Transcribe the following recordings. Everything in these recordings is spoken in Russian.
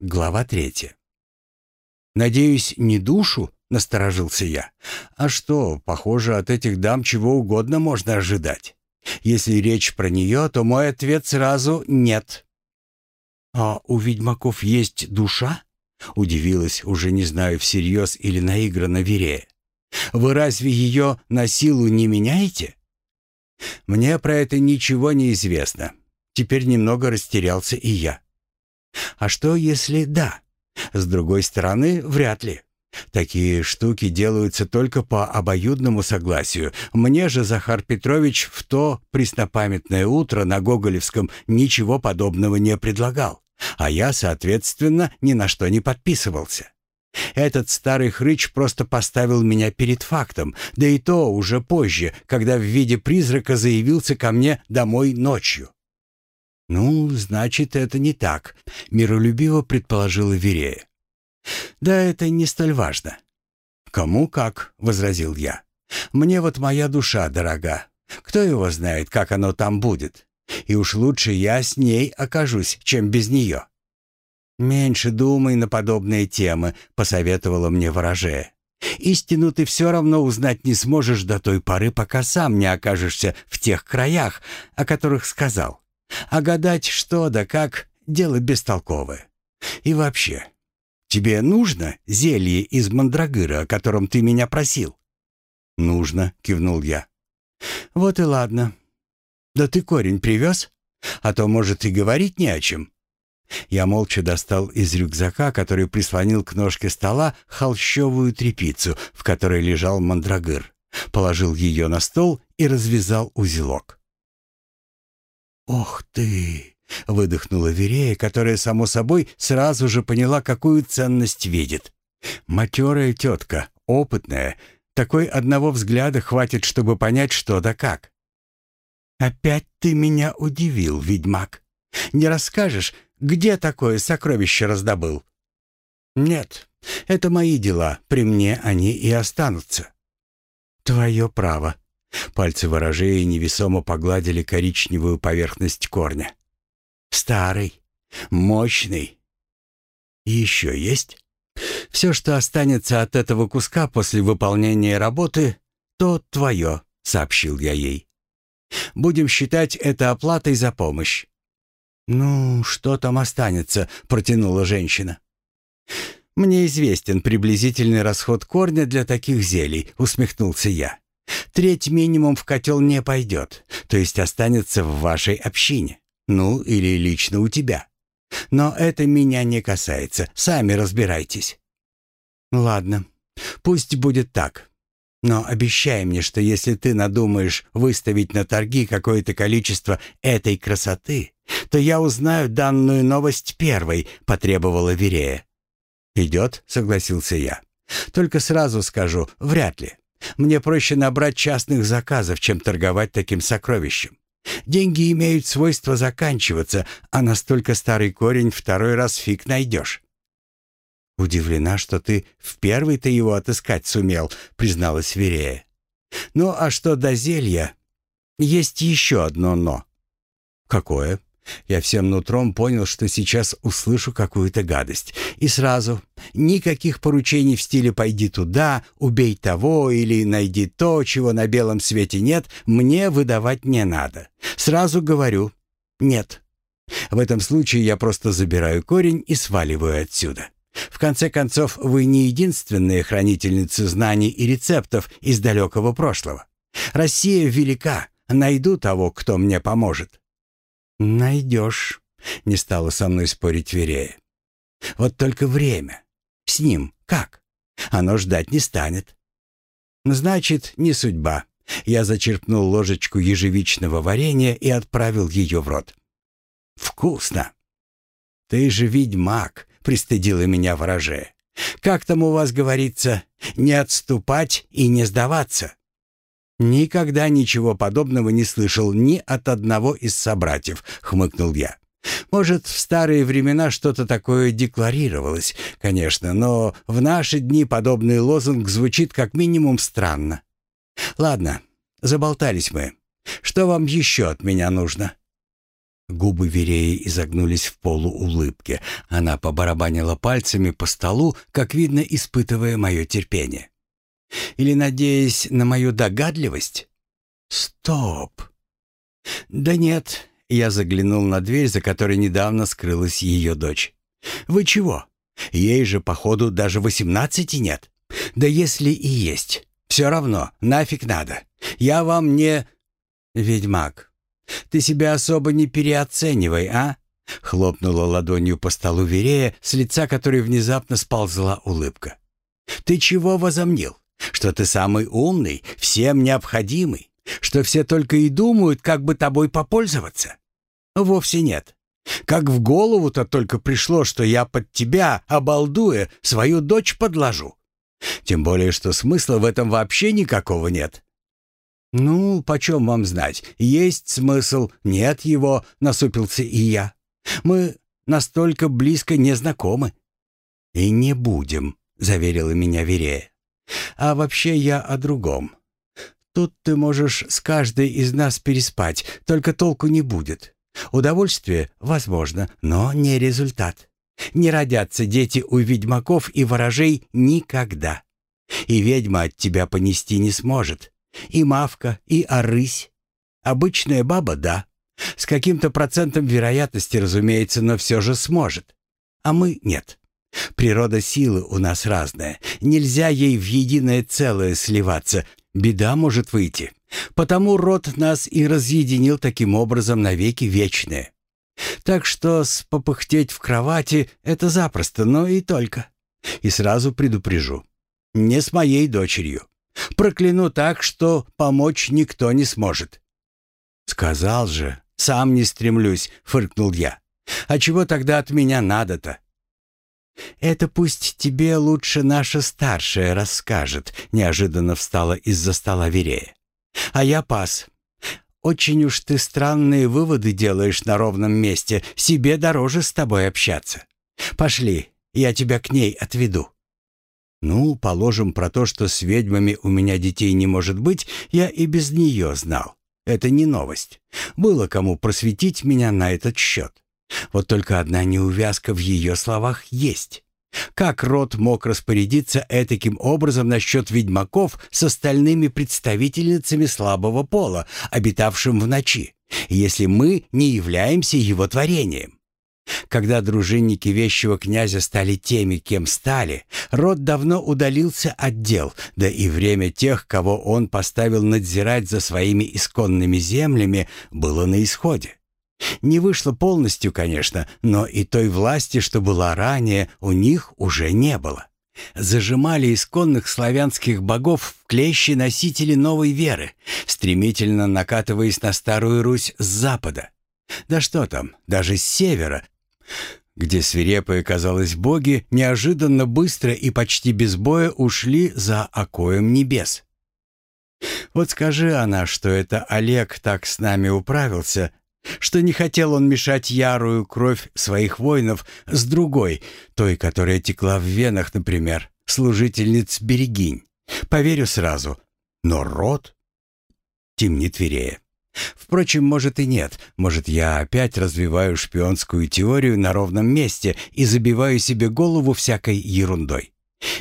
Глава третья. «Надеюсь, не душу?» — насторожился я. «А что, похоже, от этих дам чего угодно можно ожидать. Если речь про нее, то мой ответ сразу «нет». «А у ведьмаков есть душа?» — удивилась, уже не знаю, всерьез или наигранно Верея. «Вы разве ее на силу не меняете?» «Мне про это ничего не известно. Теперь немного растерялся и я. А что, если да? С другой стороны, вряд ли. Такие штуки делаются только по обоюдному согласию. Мне же Захар Петрович в то преснопамятное утро на Гоголевском ничего подобного не предлагал. А я, соответственно, ни на что не подписывался. Этот старый хрыч просто поставил меня перед фактом, да и то уже позже, когда в виде призрака заявился ко мне домой ночью. «Ну, значит, это не так», — миролюбиво предположила Верея. «Да это не столь важно». «Кому как», — возразил я. «Мне вот моя душа дорога. Кто его знает, как оно там будет? И уж лучше я с ней окажусь, чем без нее». «Меньше думай на подобные темы», — посоветовала мне ворожея. «Истину ты все равно узнать не сможешь до той поры, пока сам не окажешься в тех краях, о которых сказал. А гадать что да как — дело бестолковое. И вообще, тебе нужно зелье из мандрагыра, о котором ты меня просил?» «Нужно», — кивнул я. «Вот и ладно. Да ты корень привез? А то, может, и говорить не о чем». Я молча достал из рюкзака, который прислонил к ножке стола, холщовую тряпицу, в которой лежал мандрагыр, положил ее на стол и развязал узелок. «Ох ты!» — выдохнула Верея, которая, само собой, сразу же поняла, какую ценность видит. «Матерая тетка, опытная, такой одного взгляда хватит, чтобы понять, что да как». «Опять ты меня удивил, ведьмак. Не расскажешь, где такое сокровище раздобыл?» «Нет, это мои дела, при мне они и останутся». «Твое право», Пальцы ворожея невесомо погладили коричневую поверхность корня. «Старый, мощный. И еще есть? Все, что останется от этого куска после выполнения работы, то твое», — сообщил я ей. «Будем считать это оплатой за помощь». «Ну, что там останется?» — протянула женщина. «Мне известен приблизительный расход корня для таких зелий», — усмехнулся я. Треть минимум в котел не пойдет, то есть останется в вашей общине. Ну, или лично у тебя. Но это меня не касается, сами разбирайтесь. Ладно, пусть будет так. Но обещай мне, что если ты надумаешь выставить на торги какое-то количество этой красоты, то я узнаю данную новость первой, потребовала Верея. «Идет», — согласился я. «Только сразу скажу, вряд ли. Мне проще набрать частных заказов, чем торговать таким сокровищем. Деньги имеют свойство заканчиваться, а настолько старый корень второй раз фиг найдешь. «Удивлена, что ты в первый-то его отыскать сумел», — призналась Верея. «Ну а что до зелья? Есть еще одно «но». «Какое?» Я всем нутром понял, что сейчас услышу какую-то гадость. И сразу никаких поручений в стиле «пойди туда», «убей того» или «найди то, чего на белом свете нет» мне выдавать не надо. Сразу говорю «нет». В этом случае я просто забираю корень и сваливаю отсюда. В конце концов, вы не единственные хранительницы знаний и рецептов из далекого прошлого. Россия велика, найду того, кто мне поможет. «Найдешь», — не стала со мной спорить Верея. «Вот только время. С ним как? Оно ждать не станет». «Значит, не судьба». Я зачерпнул ложечку ежевичного варенья и отправил ее в рот. «Вкусно!» «Ты же ведьмак», — пристыдила меня вороже. «Как там у вас говорится? Не отступать и не сдаваться». «Никогда ничего подобного не слышал ни от одного из собратьев», — хмыкнул я. «Может, в старые времена что-то такое декларировалось, конечно, но в наши дни подобный лозунг звучит как минимум странно. Ладно, заболтались мы. Что вам еще от меня нужно?» Губы Вереи изогнулись в полуулыбке. Она побарабанила пальцами по столу, как видно, испытывая мое терпение. Или надеясь на мою догадливость? Стоп! Да нет, я заглянул на дверь, за которой недавно скрылась ее дочь. Вы чего? Ей же, походу, даже восемнадцати нет. Да если и есть, все равно, нафиг надо. Я вам не... Ведьмак, ты себя особо не переоценивай, а? Хлопнула ладонью по столу Верея, с лица которой внезапно сползла улыбка. «Ты чего возомнил? Что ты самый умный, всем необходимый? Что все только и думают, как бы тобой попользоваться? Вовсе нет. Как в голову-то только пришло, что я под тебя, обалдуя, свою дочь подложу. Тем более, что смысла в этом вообще никакого нет. «Ну, почем вам знать? Есть смысл, нет его», — насупился и я. «Мы настолько близко не знакомы». «И не будем», — заверила меня Верея. «А вообще я о другом. Тут ты можешь с каждой из нас переспать, только толку не будет. Удовольствие возможно, но не результат. Не родятся дети у ведьмаков и ворожей никогда. И ведьма от тебя понести не сможет. И мавка, и арысь. Обычная баба — да. С каким-то процентом вероятности, разумеется, но все же сможет. А мы — нет. Природа силы у нас разная. Нельзя ей в единое целое сливаться, Беда может выйти. Потому род нас и разъединил таким образом навеки вечные. Так что спопыхтеть в кровати — это запросто, но и только. И сразу предупрежу. Не с моей дочерью. Прокляну так, что помочь никто не сможет. «Сказал же, сам не стремлюсь», — фыркнул я. «А чего тогда от меня надо-то?» «Это пусть тебе лучше наша старшая расскажет», — неожиданно встала из-за стола Верея. «А я пас. Очень уж ты странные выводы делаешь на ровном месте. Себе дороже с тобой общаться. Пошли, я тебя к ней отведу». Ну, положим про то, что с ведьмами у меня детей не может быть, я и без нее знал. Это не новость. Было кому просветить меня на этот счет. Вот только одна неувязка в ее словах есть. Как род мог распорядиться этаким образом насчет ведьмаков с остальными представительницами слабого пола, обитавшим в ночи, если мы не являемся его творением? Когда дружинники вещего князя стали теми, кем стали, род давно удалился от дел, да и время тех, кого он поставил надзирать за своими исконными землями, было на исходе. Не вышло полностью, конечно, но и той власти, что была ранее, у них уже не было. Зажимали исконных славянских богов в клещи носители новой веры, стремительно накатываясь на Старую Русь с запада. Да что там, даже с севера, где свирепые, казалось, боги неожиданно быстро и почти без боя ушли за окоем небес. Вот скажи она, что это Олег так с нами управился, что не хотел он мешать ярую кровь своих воинов с другой, той, которая текла в венах, например, служительниц Берегинь. Поверю сразу. Но род? Темнит Верея. Впрочем, может и нет. Может, я опять развиваю шпионскую теорию на ровном месте и забиваю себе голову всякой ерундой.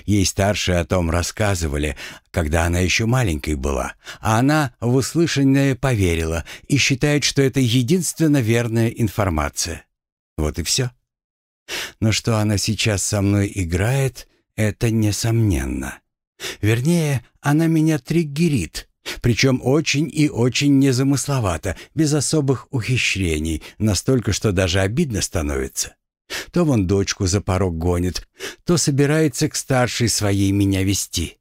Ей старшие о том рассказывали, когда она еще маленькой была, а она в услышанное поверила и считает, что это единственно верная информация. Вот и все. Но что она сейчас со мной играет, это несомненно. Вернее, она меня триггерит, причем очень и очень незамысловато, без особых ухищрений, настолько, что даже обидно становится. То вон дочку за порог гонит, то собирается к старшей своей меня вести.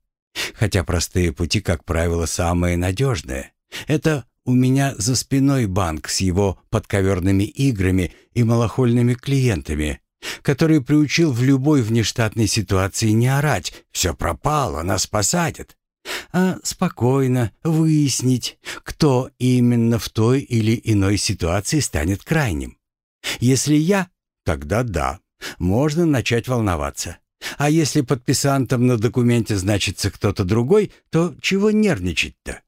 Хотя простые пути, как правило, самые надежные. Это у меня за спиной банк с его подковерными играми и малохольными клиентами, который приучил в любой внештатной ситуации не орать «все пропало, нас посадят», а спокойно выяснить, кто именно в той или иной ситуации станет крайним. Если я, Тогда да, можно начать волноваться. А если подписантом на документе значится кто-то другой, то чего нервничать-то?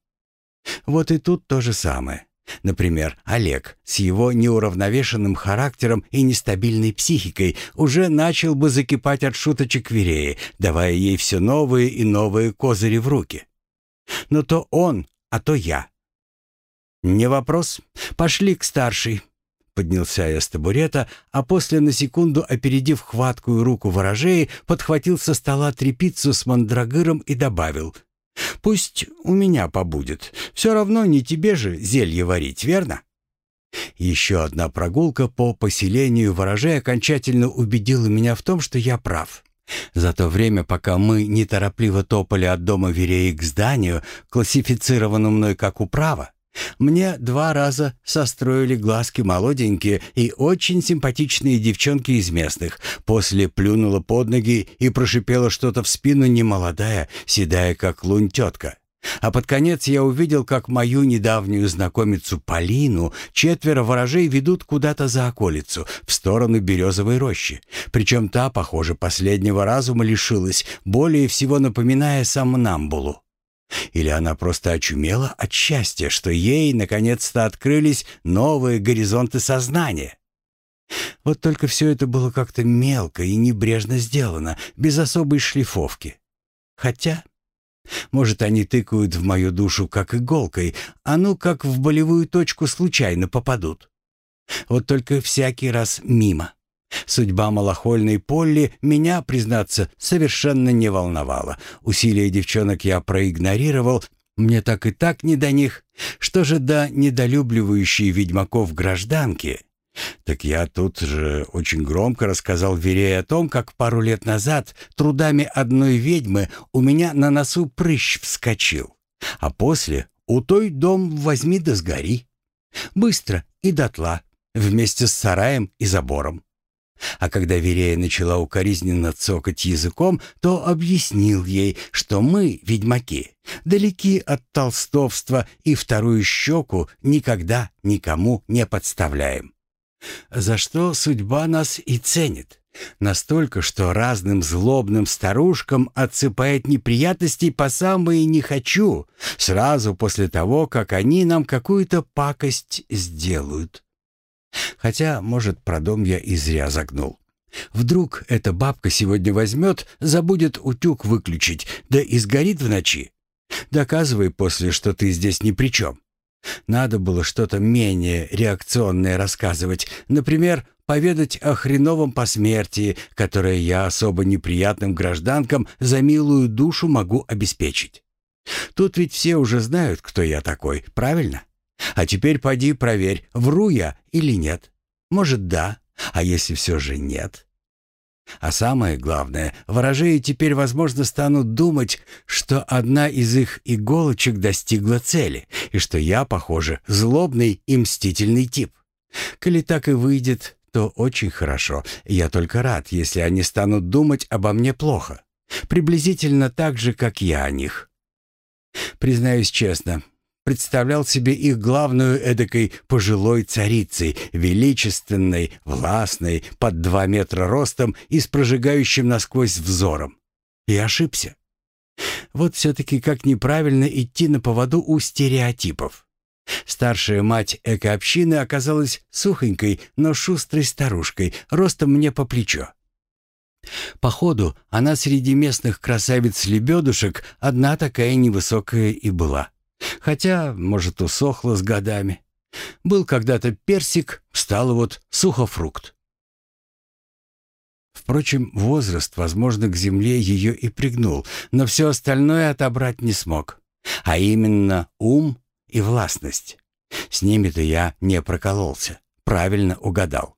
Вот и тут то же самое. Например, Олег с его неуравновешенным характером и нестабильной психикой уже начал бы закипать от шуточек Вереи, давая ей все новые и новые козыри в руки. Но то он, а то я. «Не вопрос. Пошли к старшей». Поднялся я с табурета, а после, на секунду опередив хваткую руку ворожеи, подхватил со стола трепицу с мандрагыром и добавил — Пусть у меня побудет. Все равно не тебе же зелье варить, верно? Еще одна прогулка по поселению ворожей окончательно убедила меня в том, что я прав. За то время, пока мы неторопливо топали от дома Вереи к зданию, классифицированному мной как управа, мне два раза состроили глазки молоденькие и очень симпатичные девчонки из местных. После плюнула под ноги и прошипела что-то в спину немолодая, седая как лунь тетка. А под конец я увидел, как мою недавнюю знакомицу Полину четверо ворожей ведут куда-то за околицу, в сторону березовой рощи. Причем та, похоже, последнего разума лишилась, более всего напоминая сомнамбулу. Или она просто очумела от счастья, что ей наконец-то открылись новые горизонты сознания. Вот только все это было как-то мелко и небрежно сделано, без особой шлифовки. Хотя, может, они тыкают в мою душу как иголкой, а ну как в болевую точку случайно попадут. Вот только всякий раз мимо. Судьба малохольной Полли меня, признаться, совершенно не волновала. Усилия девчонок я проигнорировал, мне так и так не до них. Что же до недолюбливающей ведьмаков гражданки? Так я тут же очень громко рассказал Верее о том, как пару лет назад трудами одной ведьмы у меня на носу прыщ вскочил. А после у той дом возьми да сгори. Быстро и дотла, вместе с сараем и забором. А когда Верея начала укоризненно цокать языком, то объяснил ей, что мы, ведьмаки, далеки от толстовства и вторую щеку никогда никому не подставляем. За что судьба нас и ценит. Настолько, что разным злобным старушкам отсыпает неприятностей по самые «не хочу», сразу после того, как они нам какую-то пакость сделают. Хотя, может, про дом я и зря загнул. Вдруг эта бабка сегодня возьмет, забудет утюг выключить, да и сгорит в ночи. Доказывай после, что ты здесь ни при чем. Надо было что-то менее реакционное рассказывать. Например, поведать о хреновом посмертии, которое я особо неприятным гражданкам за милую душу могу обеспечить. Тут ведь все уже знают, кто я такой, правильно? А теперь поди проверь, вру я или нет. Может, да, а если все же нет? А самое главное, ворожеи теперь, возможно, станут думать, что одна из их иголочек достигла цели, и что я, похоже, злобный и мстительный тип. Коли так и выйдет, то очень хорошо. Я только рад, если они станут думать обо мне плохо. Приблизительно так же, как я о них. Признаюсь честно, представлял себе их главную эдакой пожилой царицей, величественной, властной, под два метра ростом и с прожигающим насквозь взором. И ошибся. Вот все-таки как неправильно идти на поводу у стереотипов. Старшая мать экообщины оказалась сухонькой, но шустрой старушкой, ростом мне по плечо. Походу, она среди местных красавиц-лебедушек одна такая невысокая и была. Хотя, может, усохла с годами. Был когда-то персик, стал вот сухофрукт. Впрочем, возраст, возможно, к земле ее и пригнул, но все остальное отобрать не смог. А именно ум и властность. С ними-то я не прокололся, правильно угадал.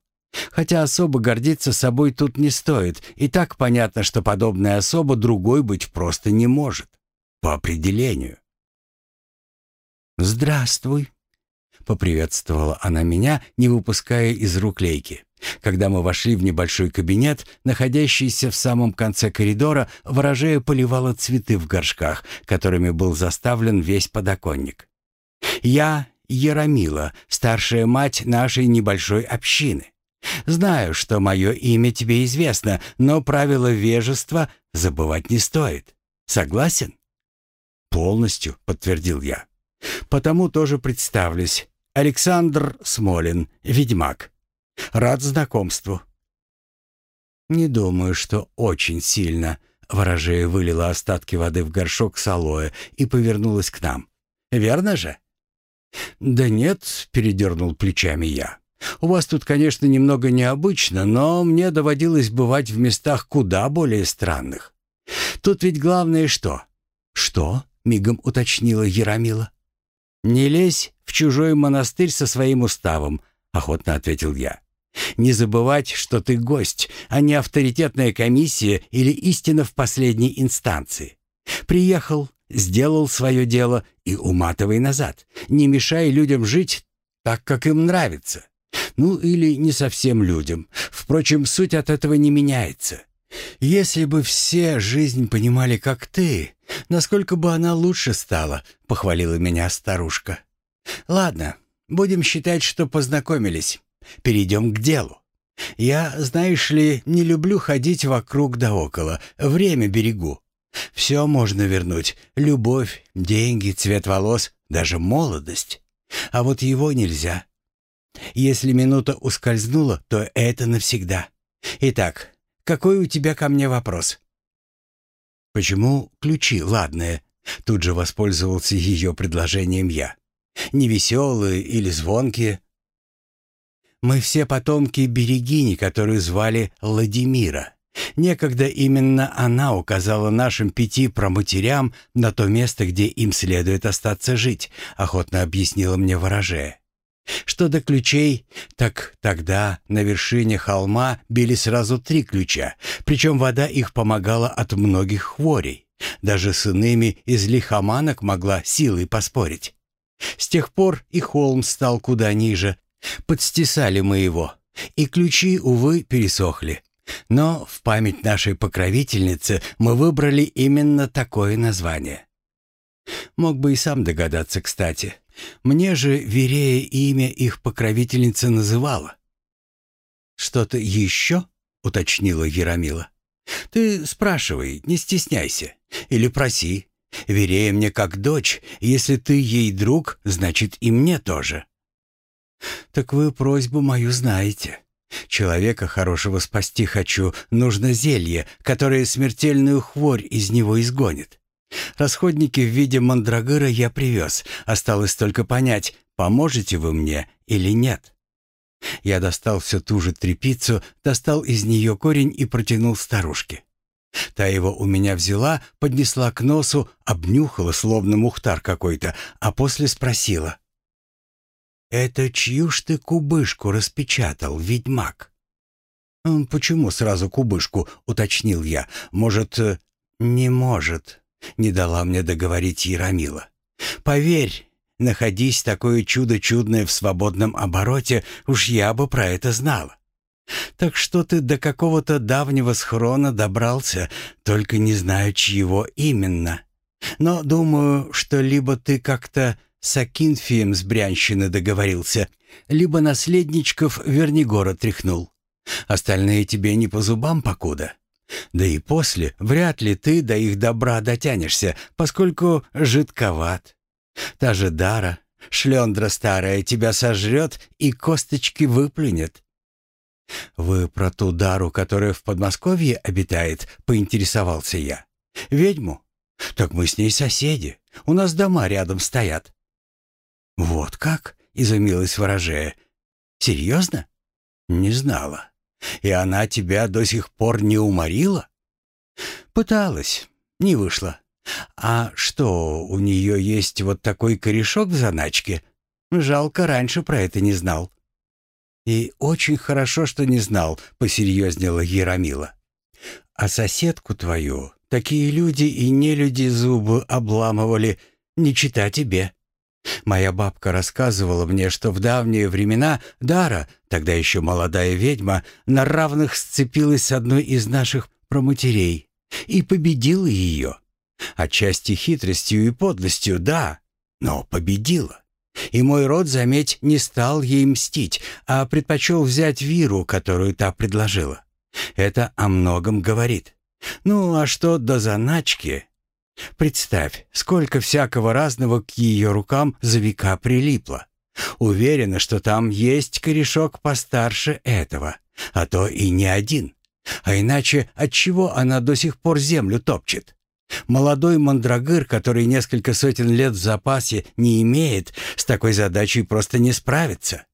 Хотя особо гордиться собой тут не стоит, и так понятно, что подобная особа другой быть просто не может. По определению. «Здравствуй!» — поприветствовала она меня, не выпуская из рук лейки. Когда мы вошли в небольшой кабинет, находящийся в самом конце коридора, ворожея поливала цветы в горшках, которыми был заставлен весь подоконник. «Я Яромила, старшая мать нашей небольшой общины. Знаю, что мое имя тебе известно, но правила вежества забывать не стоит. Согласен?» «Полностью», — подтвердил я. Потому тоже представлюсь. Александр Смолин, ведьмак. Рад знакомству». «Не думаю, что очень сильно», — ворожея вылила остатки воды в горшок с алоэ и повернулась к нам. «Верно же?» «Да нет», — передернул плечами я. «У вас тут, конечно, немного необычно, но мне доводилось бывать в местах куда более странных. Тут ведь главное что?» «Что?» — мигом уточнила Ярамила. «Не лезь в чужой монастырь со своим уставом», — охотно ответил я. «Не забывать, что ты гость, а не авторитетная комиссия или истина в последней инстанции. Приехал, сделал свое дело и уматывай назад. Не мешай людям жить так, как им нравится. Ну или не совсем людям. Впрочем, суть от этого не меняется. Если бы все жизнь понимали, как ты, насколько бы она лучше стала, похвалила меня старушка. Ладно, будем считать, что познакомились. Перейдем к делу. Я, знаешь ли, не люблю ходить вокруг да около, время берегу. Все можно вернуть. Любовь, деньги, цвет волос, даже молодость. А вот его нельзя. Если минута ускользнула, то это навсегда. Итак, какой у тебя ко мне вопрос? Почему ключи ладные? Тут же воспользовался ее предложением я. Не веселые или звонкие? Мы все потомки Берегини, которую звали Владимира. Некогда именно она указала нашим пяти проматерям на то место, где им следует остаться жить, охотно объяснила мне ворожея. Что до ключей, так тогда на вершине холма били сразу три ключа, причем вода их помогала от многих хворей. Даже с иными из лихоманок могла силой поспорить. С тех пор и холм стал куда ниже. Подстисали мы его, и ключи, увы, пересохли. Но в память нашей покровительницы мы выбрали именно такое название. Мог бы и сам догадаться, кстати. Мне же Верея имя их покровительница называла. «Что-то еще?» — уточнила Ярамила. «Ты спрашивай, не стесняйся. Или проси. Верея мне как дочь. Если ты ей друг, значит и мне тоже». «Так вы просьбу мою знаете. Человека хорошего спасти хочу, нужно зелье, которое смертельную хворь из него изгонит. Расходники в виде мандрагыра я привез, осталось только понять, поможете вы мне или нет. Я достал всю ту же трепицу, достал из нее корень и протянул старушке. Та его у меня взяла, поднесла к носу, обнюхала, словно мухтар какой-то, а после спросила. «Это чью ж ты кубышку распечатал, ведьмак?» «Почему сразу кубышку?» — уточнил я. «Может...» э, «Не может», — не дала мне договорить Ярамила. «Поверь, находись такое чудо чудное в свободном обороте, уж я бы про это знала. Так что ты до какого-то давнего схрона добрался, только не знаю, чьего именно. Но думаю, что либо ты как-то с Акинфием с Брянщины договорился, либо наследничков Вернигора тряхнул. Остальные тебе не по зубам покуда. Да и после вряд ли ты до их добра дотянешься, поскольку жидковат. Та же Дара, шлендра старая, тебя сожрет и косточки выплюнет. «Вы про ту Дару, которая в Подмосковье обитает?» — поинтересовался я. «Ведьму? Так мы с ней соседи. У нас дома рядом стоят». «Вот как?» — изумилась ворожея. «Серьезно?» «Не знала. И она тебя до сих пор не уморила?» «Пыталась. Не вышло. А что, у нее есть вот такой корешок в заначке? Жалко, раньше про это не знал». «И очень хорошо, что не знал», — посерьезнела Ярамила. «А соседку твою такие люди и нелюди зубы обламывали, не чита тебе». Моя бабка рассказывала мне, что в давние времена Дара, тогда еще молодая ведьма, на равных сцепилась с одной из наших проматерей и победила ее. Отчасти хитростью и подлостью, да, но победила. И мой род, заметь, не стал ей мстить, а предпочел взять виру, которую та предложила. Это о многом говорит. Ну, а что до заначки, Представь, сколько всякого разного к ее рукам за века прилипло. Уверена, что там есть корешок постарше этого, а то и не один. А иначе отчего она до сих пор землю топчет? Молодой мандрагыр, который несколько сотен лет в запасе не имеет, с такой задачей просто не справится.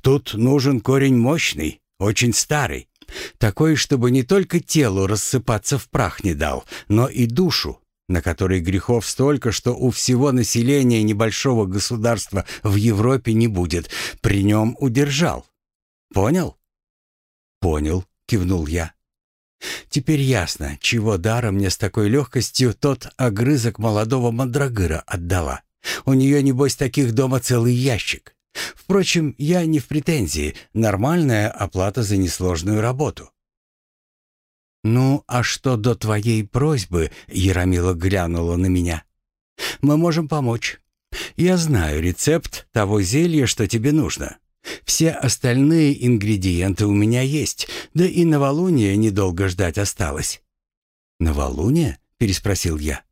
Тут нужен корень мощный, очень старый. Такой, чтобы не только телу рассыпаться в прах не дал, но и душу, на которой грехов столько, что у всего населения небольшого государства в Европе не будет, при нем удержал. Понял? Понял, кивнул я. Теперь ясно, чего даром мне с такой легкостью тот огрызок молодого мандрагыра отдала. У нее, небось, таких дома целый ящик. Впрочем, я не в претензии. Нормальная оплата за несложную работу. «Ну, а что до твоей просьбы?» — Яромила глянула на меня. «Мы можем помочь. Я знаю рецепт того зелья, что тебе нужно. Все остальные ингредиенты у меня есть, да и новолуние недолго ждать осталось». «Новолуние?» — переспросил я.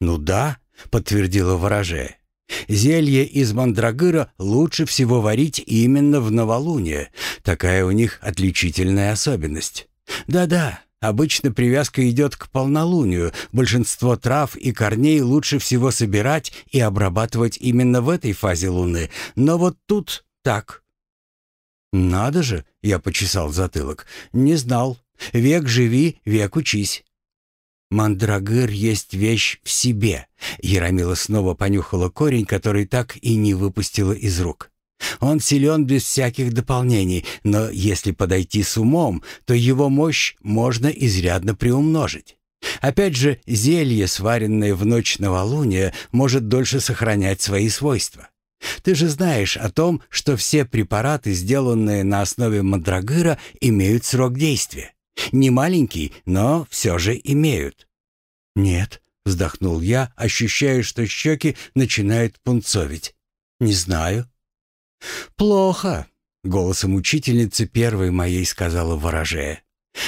«Ну да», — подтвердила ворожея. «Зелье из мандрагыра лучше всего варить именно в новолуние. Такая у них отличительная особенность. Да-да, обычно привязка идет к полнолунию. Большинство трав и корней лучше всего собирать и обрабатывать именно в этой фазе луны. Но вот тут так. «Надо же!» — я почесал затылок. «Не знал. Век живи, век учись». «Мандрагыр есть вещь в себе», — Яромила снова понюхала корень, который так и не выпустила из рук. «Он силен без всяких дополнений, но если подойти с умом, то его мощь можно изрядно приумножить. Опять же, зелье, сваренное в ночь новолуния, может дольше сохранять свои свойства. Ты же знаешь о том, что все препараты, сделанные на основе мандрагыра, имеют срок действия. Не маленький, но все же имеют. Нет, вздохнул я, ощущая, что щеки начинают пунцовить. Не знаю. Плохо, голосом учительницы первой моей сказала ворожея.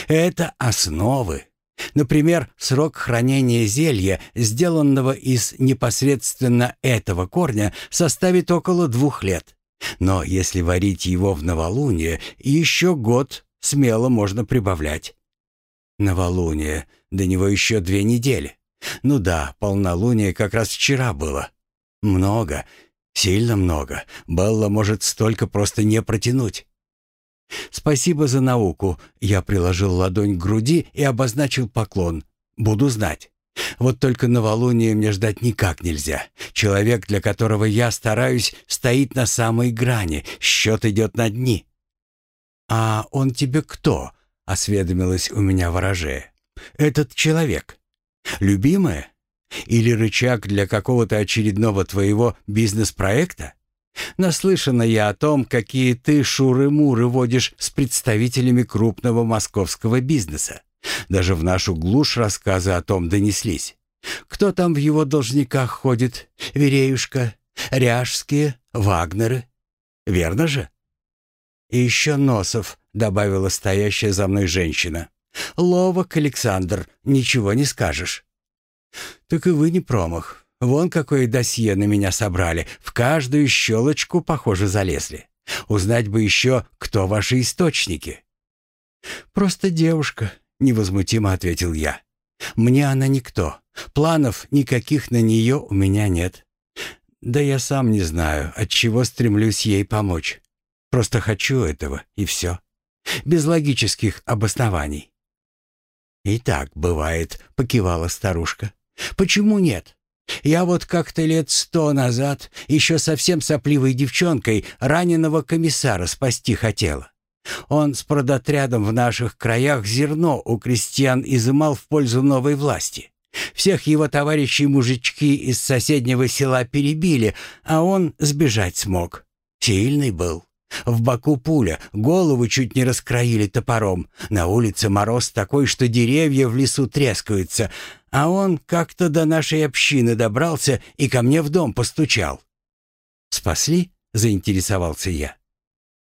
Это основы. Например, срок хранения зелья, сделанного из непосредственно этого корня, составит около двух лет. Но если варить его в новолуние, еще год смело можно прибавлять. Новолуние, до него еще две недели. Ну да, полнолуние как раз вчера было. Много, сильно много. Белла может столько просто не протянуть. «Спасибо за науку». Я приложил ладонь к груди и обозначил поклон. «Буду знать». Вот только новолуние мне ждать никак нельзя. Человек, для которого я стараюсь, стоит на самой грани. Счет идет на дни. «А он тебе кто?» — осведомилась у меня ворожея. «Этот человек. Любимая? Или рычаг для какого-то очередного твоего бизнес-проекта?» Наслышана я о том, какие ты шуры-муры водишь с представителями крупного московского бизнеса. Даже в нашу глушь рассказы о том донеслись. Кто там в его должниках ходит? Вереюшка, Ряжские, Вагнеры? Верно же? И еще Носов, добавила стоящая за мной женщина. Ловок, Александр, ничего не скажешь. Так и вы не промах. Вон какое досье на меня собрали. В каждую щелочку, похоже, залезли. Узнать бы еще, кто ваши источники». «Просто девушка», — невозмутимо ответил я. «Мне она никто. Планов никаких на нее у меня нет. Да я сам не знаю, от чего стремлюсь ей помочь. Просто хочу этого, и все. Без логических обоснований». «И так бывает», — покивала старушка. «Почему нет? Я вот как-то лет сто назад, еще совсем сопливой девчонкой, раненого комиссара спасти хотела. Он с продотрядом в наших краях зерно у крестьян изымал в пользу новой власти. Всех его товарищей-мужички из соседнего села перебили, а он сбежать смог. Сильный был. В боку пуля, голову чуть не раскроили топором. На улице мороз такой, что деревья в лесу трескаются, а он как-то до нашей общины добрался и ко мне в дом постучал. «Спасли?» — заинтересовался я.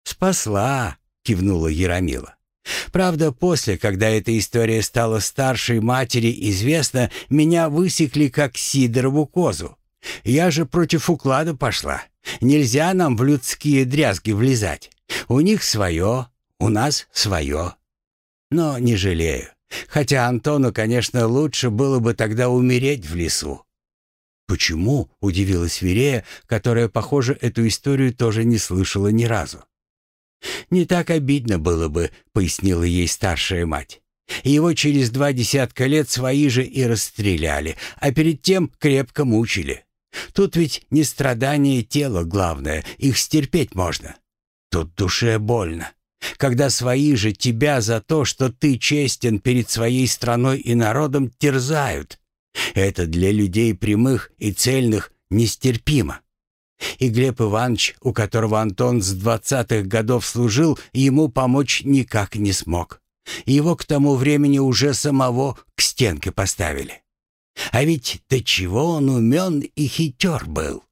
«Спасла», — кивнула Яромила. «Правда, после, когда эта история стала старшей матери известна, меня высекли как Сидорову козу. Я же против уклада пошла. Нельзя нам в людские дрязги влезать. У них свое, у нас свое. Но не жалею. Хотя Антону, конечно, лучше было бы тогда умереть в лесу. «Почему?» — удивилась Верея, которая, похоже, эту историю тоже не слышала ни разу. «Не так обидно было бы», — пояснила ей старшая мать. «Его через два десятка лет свои же и расстреляли, а перед тем крепко мучили. Тут ведь не страдание тела главное, их стерпеть можно. Тут душе больно. Когда свои же тебя за то, что ты честен перед своей страной и народом, терзают. Это для людей прямых и цельных нестерпимо. И Глеб Иванович, у которого Антон с двадцатых годов служил, ему помочь никак не смог. Его к тому времени уже самого к стенке поставили. А ведь до чего он умен и хитер был.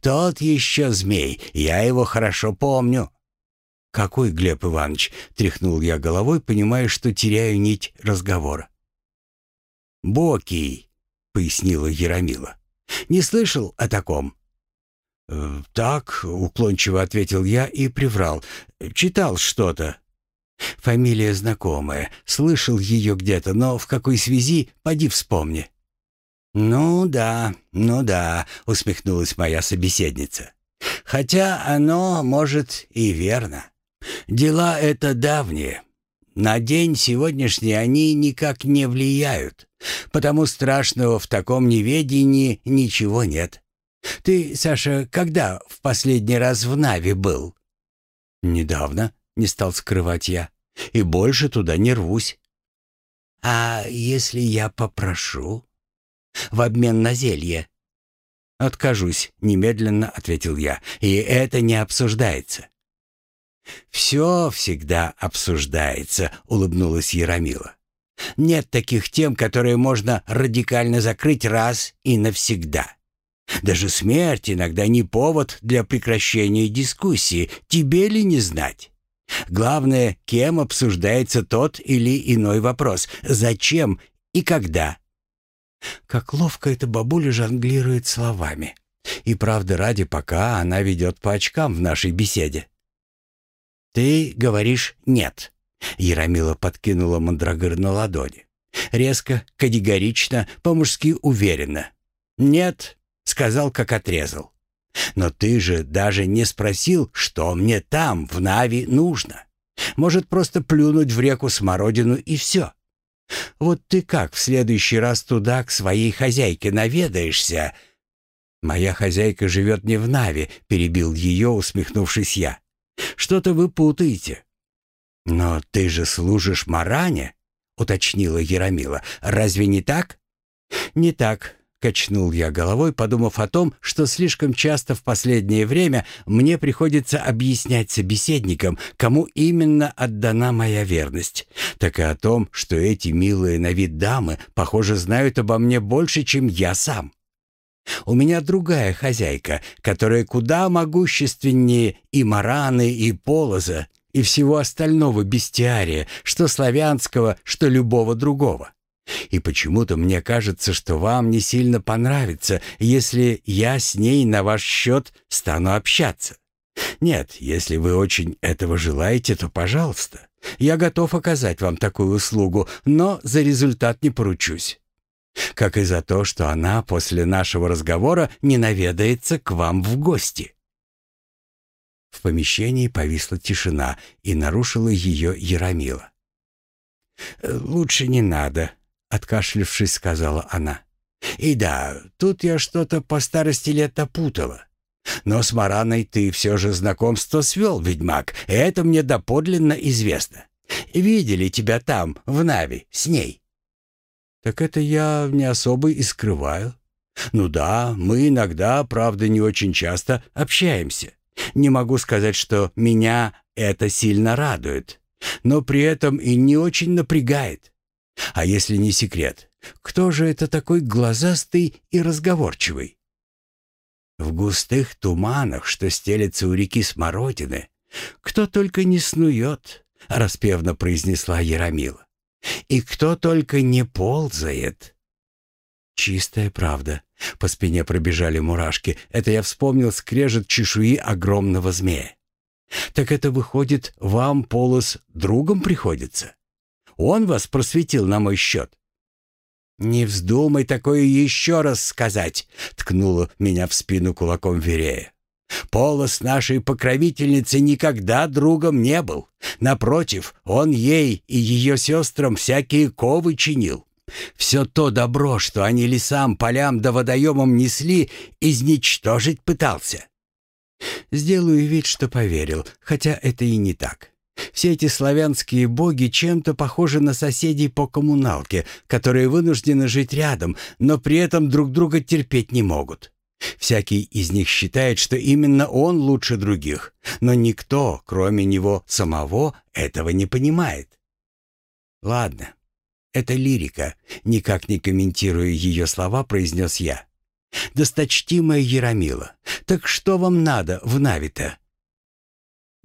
Тот еще змей, я его хорошо помню. «Какой Глеб Иванович?» — тряхнул я головой, понимая, что теряю нить разговора. «Бокий», — пояснила Яромила. «Не слышал о таком?» «Э, «Так», — уклончиво ответил я и приврал. «Читал что-то». «Фамилия знакомая. Слышал ее где-то, но в какой связи, поди вспомни». «Ну да, ну да», — усмехнулась моя собеседница. «Хотя оно, может, и верно. Дела это давние. На день сегодняшний они никак не влияют, потому страшного в таком неведении ничего нет. Ты, Саша, когда в последний раз в Нави был? Недавно, не стал скрывать я, и больше туда не рвусь. А если я попрошу? В обмен на зелье? Откажусь, немедленно ответил я, и это не обсуждается. «Все всегда обсуждается», — улыбнулась Яромила. «Нет таких тем, которые можно радикально закрыть раз и навсегда. Даже смерть иногда не повод для прекращения дискуссии, тебе ли не знать? Главное, кем обсуждается тот или иной вопрос, зачем и когда». Как ловко эта бабуля жонглирует словами. И правда ради, пока она ведет по очкам в нашей беседе. «Ты говоришь «нет». Яромила подкинула мандрагыр на ладони. Резко, категорично, по-мужски уверенно. «Нет», — сказал, как отрезал. «Но ты же даже не спросил, что мне там, в Нави, нужно. Может, просто плюнуть в реку смородину и все. Вот ты как в следующий раз туда к своей хозяйке наведаешься?» «Моя хозяйка живет не в Нави», — перебил ее, усмехнувшись я. Что-то вы путаете». «Но ты же служишь Маране», — уточнила Яромила. «Разве не так?» «Не так», — качнул я головой, подумав о том, что слишком часто в последнее время мне приходится объяснять собеседникам, кому именно отдана моя верность, так и о том, что эти милые на вид дамы, похоже, знают обо мне больше, чем я сам. У меня другая хозяйка, которая куда могущественнее и Мараны, и Полоза, и всего остального бестиария, что славянского, что любого другого. И почему-то мне кажется, что вам не сильно понравится, если я с ней на ваш счет стану общаться. Нет, если вы очень этого желаете, то пожалуйста. Я готов оказать вам такую услугу, но за результат не поручусь как и за то, что она после нашего разговора не наведается к вам в гости. В помещении повисла тишина, и нарушила ее Яромила. «Лучше не надо», — откашлившись, сказала она. «И да, тут я что-то по старости лет опутала. Но с Мараной ты все же знакомство свел, ведьмак, и это мне доподлинно известно. Видели тебя там, в Нави, с ней». Так это я не особо и скрываю. Ну да, мы иногда, правда, не очень часто общаемся. Не могу сказать, что меня это сильно радует, но при этом и не очень напрягает. А если не секрет, кто же это такой глазастый и разговорчивый? В густых туманах, что стелется у реки Смородины, кто только не снует, распевно произнесла Яромила. И кто только не ползает. Чистая правда. По спине пробежали мурашки. Это я вспомнил скрежет чешуи огромного змея. Так это выходит, вам, Полос, другом приходится? Он вас просветил на мой счет? «Не вздумай такое еще раз сказать», — ткнула меня в спину кулаком Верея. «Полос нашей покровительницы никогда другом не был. Напротив, он ей и ее сестрам всякие ковы чинил. Все то добро, что они лесам, полям да водоемам несли, изничтожить пытался. Сделаю вид, что поверил, хотя это и не так. Все эти славянские боги чем-то похожи на соседей по коммуналке, которые вынуждены жить рядом, но при этом друг друга терпеть не могут. Всякий из них считает, что именно он лучше других, но никто, кроме него самого, этого не понимает. Ладно, это лирика, никак не комментируя ее слова, произнес я. «Досточтимая Яромила, так что вам надо в Навита?»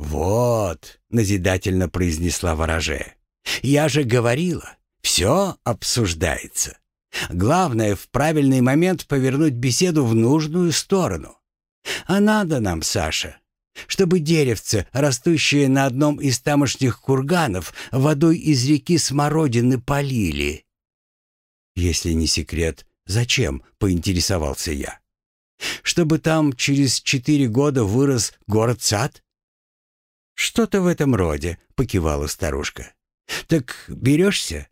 «Вот», — назидательно произнесла вороже, — «я же говорила, все обсуждается. Главное, в правильный момент повернуть беседу в нужную сторону. А надо нам, Саша, чтобы деревце, растущее на одном из тамошних курганов, водой из реки Смородины полили. Если не секрет, зачем, поинтересовался я. Чтобы там через четыре года вырос город-сад? Что-то в этом роде, покивала старушка. Так берешься?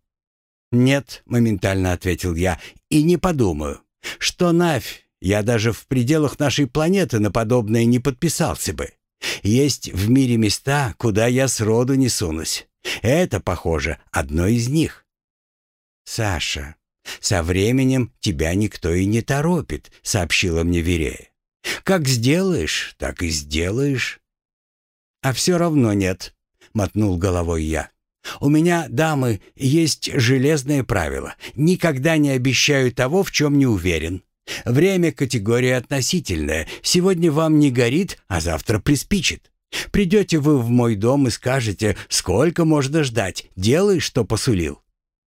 Нет, моментально ответил я, и не подумаю. Что нафь, я даже в пределах нашей планеты на подобное не подписался бы. Есть в мире места, куда я сроду не сунусь. Это, похоже, одно из них. Саша, со временем тебя никто и не торопит, сообщила мне Верея. Как сделаешь, так и сделаешь. А все равно нет, мотнул головой я. У меня, дамы, есть железное правило. Никогда не обещаю того, в чем не уверен. Время категория относительная. Сегодня вам не горит, а завтра приспичит. Придете вы в мой дом и скажете, сколько можно ждать, делай, что посулил.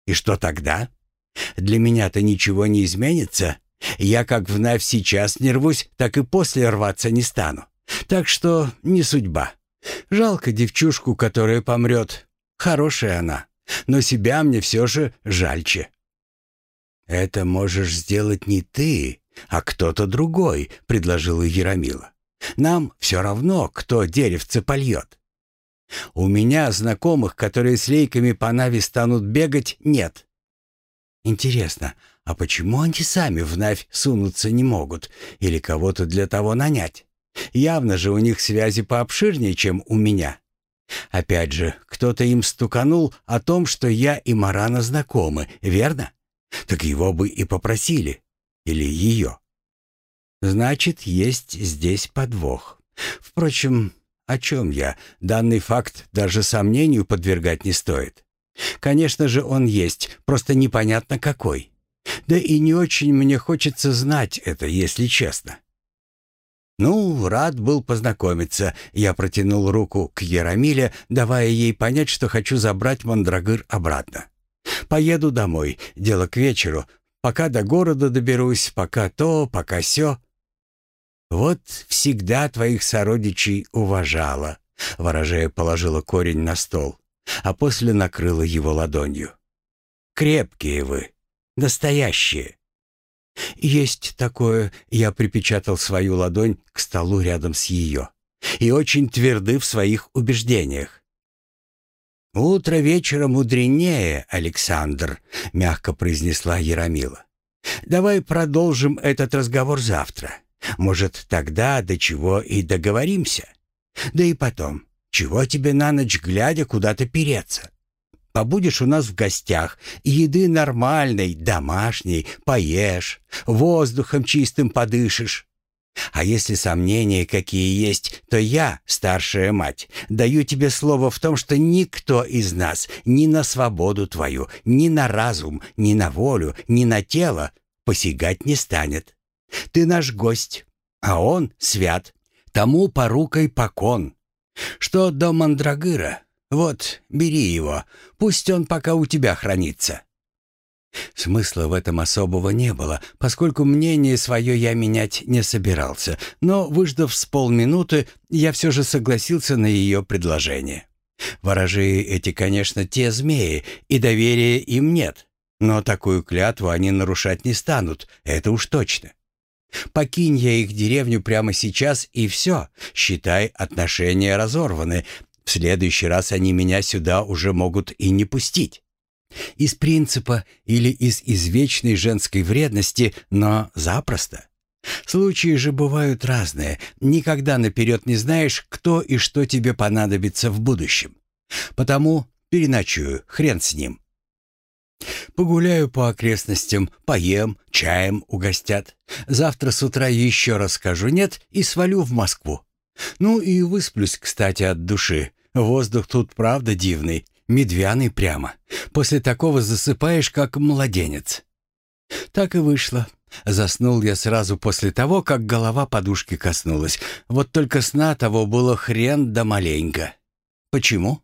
И что тогда? Для меня-то ничего не изменится. Я как вновь сейчас не рвусь, так и после рваться не стану. Так что не судьба. Жалко девчушку, которая помрет. Хорошая она, но себя мне все же жальче. «Это можешь сделать не ты, а кто-то другой», — предложила Яромила. «Нам все равно, кто деревце польет». «У меня знакомых, которые с лейками по Нави станут бегать, нет». «Интересно, а почему они сами в Навь сунуться не могут или кого-то для того нанять? Явно же у них связи пообширнее, чем у меня». Опять же, кто-то им стуканул о том, что я и Марана знакомы, верно? Так его бы и попросили. Или ее. Значит, есть здесь подвох. Впрочем, о чем я? Данный факт даже сомнению подвергать не стоит. Конечно же, он есть, просто непонятно какой. Да и не очень мне хочется знать это, если честно. «Ну, рад был познакомиться». Я протянул руку к Яромиле, давая ей понять, что хочу забрать Мандрагыр обратно. Поеду домой, дело к вечеру. Пока до города доберусь, пока то, пока сё. Вот всегда твоих сородичей уважала. Ворожея положила корень на стол, а после накрыла его ладонью. Крепкие вы, настоящие. Есть такое, я припечатал свою ладонь к столу рядом с ее. И очень тверды в своих убеждениях. «Утро вечера мудренее, Александр», — мягко произнесла Яромила. «Давай продолжим этот разговор завтра. Может, тогда до чего и договоримся. Да и потом, чего тебе на ночь глядя куда-то переться? Побудешь у нас в гостях, еды нормальной, домашней, поешь, воздухом чистым подышишь. А если сомнения какие есть, то я, старшая мать, даю тебе слово в том, что никто из нас ни на свободу твою, ни на разум, ни на волю, ни на тело посягать не станет. Ты наш гость, а он свят, тому порукой покон. Что до Мандрагыра, вот, бери его, пусть он пока у тебя хранится. Смысла в этом особого не было, поскольку мнение свое я менять не собирался, но, выждав с полминуты, я все же согласился на ее предложение. Ворожеи эти, конечно, те змеи, и доверия им нет, но такую клятву они нарушать не станут, это уж точно. Покинь я их деревню прямо сейчас, и все, считай, отношения разорваны. В следующий раз они меня сюда уже могут и не пустить. Из принципа или из извечной женской вредности, но запросто. Случаи же бывают разные. Никогда наперед не знаешь, кто и что тебе понадобится в будущем. Потому переночую, хрен с ним. Погуляю по окрестностям, поем, чаем угостят. Завтра с утра еще раз скажу «нет» и свалю в Москву. Ну и высплюсь, кстати, от души. Воздух тут правда дивный, медвяный прямо. После такого засыпаешь, как младенец. Так и вышло. Заснул я сразу после того, как голова подушки коснулась. Вот только сна того было хрен да маленько. Почему?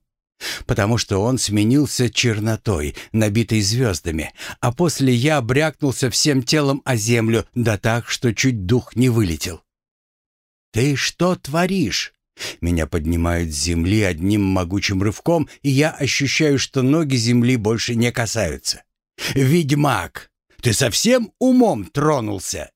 Потому что он сменился чернотой, набитой звездами, а после я брякнулся всем телом о землю, да так, что чуть дух не вылетел. «Ты что творишь?» Меня поднимают с земли одним могучим рывком, и я ощущаю, что ноги земли больше не касаются. «Ведьмак, ты совсем умом тронулся?»